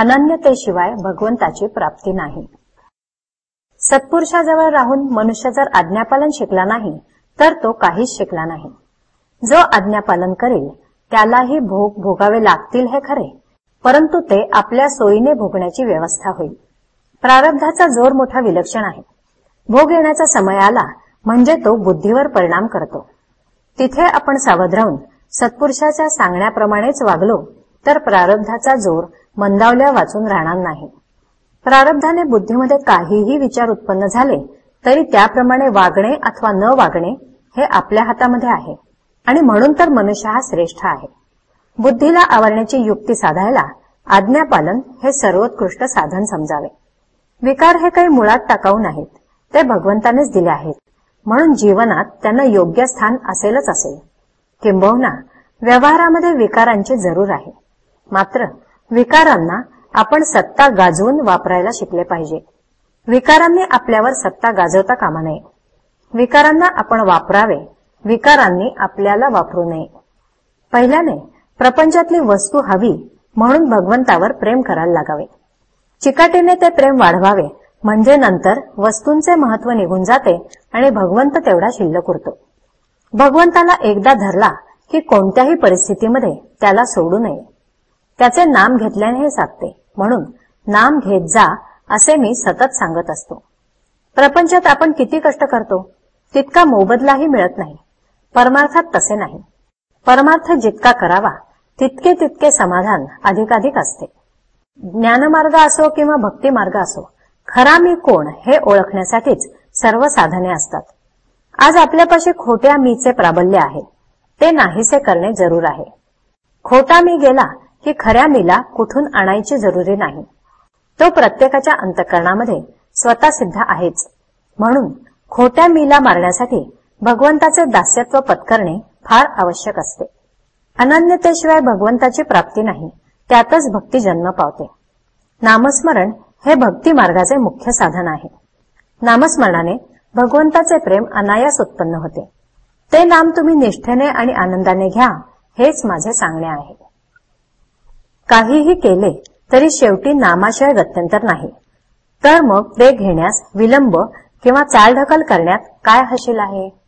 अनन्यतेशिवाय भगवंताची प्राप्ती नाही. सत्पुरुषाजवळ राहून मनुष्य जर आज्ञापालन शिकला नाही तर तो काहीच शिकला नाही. जो आज्ञापालन करेल त्यालाही भोग भोगावे लागतील हे खरे परंतु ते आपल्या सोयीने भोगण्याची व्यवस्था होईल. प्रारब्धाचा जोर मोठा विलक्षण आहे. भोग येण्याचा समय आला म्हणजे तो बुद्धीवर परिणाम करतो. तिथे आपण सावध राहून सत्पुरुषाच्या सांगण्याप्रमाणेच वागलो तर प्रारब्धाचा जोर मंदावल्या वाचून राहणार नाही. प्रारब्धाने बुद्धीमध्ये काहीही विचार उत्पन्न झाले तरी त्याप्रमाणे वागणे अथवा न वागणे हे आपल्या हातामध्ये आहे. आणि म्हणून तर मनुष्य हा श्रेष्ठ आहे. बुद्धीला आवरण्याची युक्ती साधायला आज्ञापालन हे सर्वोत्कृष्ट साधन समजावे. विकार हे काही मुळात टाकाऊ नाहीत ते भगवंतानेच दिले आहेत. म्हणून जीवनात त्यांना योग्य स्थान असेलच असेल. किंबहुना व्यवहारामध्ये विकारांची जरूर आहे. मात्र विकारांना आपण सत्ता गाजवून वापरायला शिकले पाहिजे. विकारांनी आपल्यावर सत्ता गाजवता कामा नये. विकारांना आपण वापरावे विकारांनी आपल्याला वापरू नये. पहिल्याने प्रपंचातली वस्तू हवी म्हणून भगवंतावर प्रेम करायला लागावे. चिकाटीने ते प्रेम वाढवावे म्हणजे नंतर वस्तूंचे महत्त्व निघून जाते आणि भगवंत तेवढा शिल्लक उरतो. भगवंताला एकदा धरला की कोणत्याही परिस्थितीमध्ये त्याला सोडू नये. त्याचे नाम घेतल्याने हे साधते. म्हणून नाम घेत जा असे मी सतत सांगत असतो. प्रपंचात आपण किती कष्ट करतो? तितका मोबदलाही मिळत नाही. परमार्थात तसे नाही. परमार्थ जितका करावा तितके तितके समाधान अधिकाधिक असते. ज्ञानमार्ग असो किंवा भक्ती मार्ग असो खरा मी कोण हे ओळखण्यासाठीच सर्व साधने असतात. आज आपल्यापाशी खोट्या मीचे प्राबल्य आहे. ते नाहीसे करणे जरूर आहे. खोटा मी गेला की खऱ्या मीला कुठून आणायची जरुरी नाही. तो प्रत्येकाच्या अंतकरणामध्ये स्वतः सिद्ध आहेच. म्हणून खोट्या मीला मारण्यासाठी भगवंताचे दास्यत्व पत्करणे फार आवश्यक असते. अनन्यतेशिवाय भगवंताची प्राप्ती नाही त्यातच भक्ती जन्म पावते. नामस्मरण हे भक्ती मार्गाचे मुख्य साधन आहे. नामस्मरणाने भगवंताचे प्रेम अनायास उत्पन्न होते. ते नाम तुम्ही निष्ठेने आणि आनंदाने घ्या हेच माझे सांगणे आहे. काहीही केले तरी शेवटी नामाशिवाय गत्यंतर नाही. तर मग ते घेण्यास विलंब किंवा चालढकल करण्यात काय हशील आहे?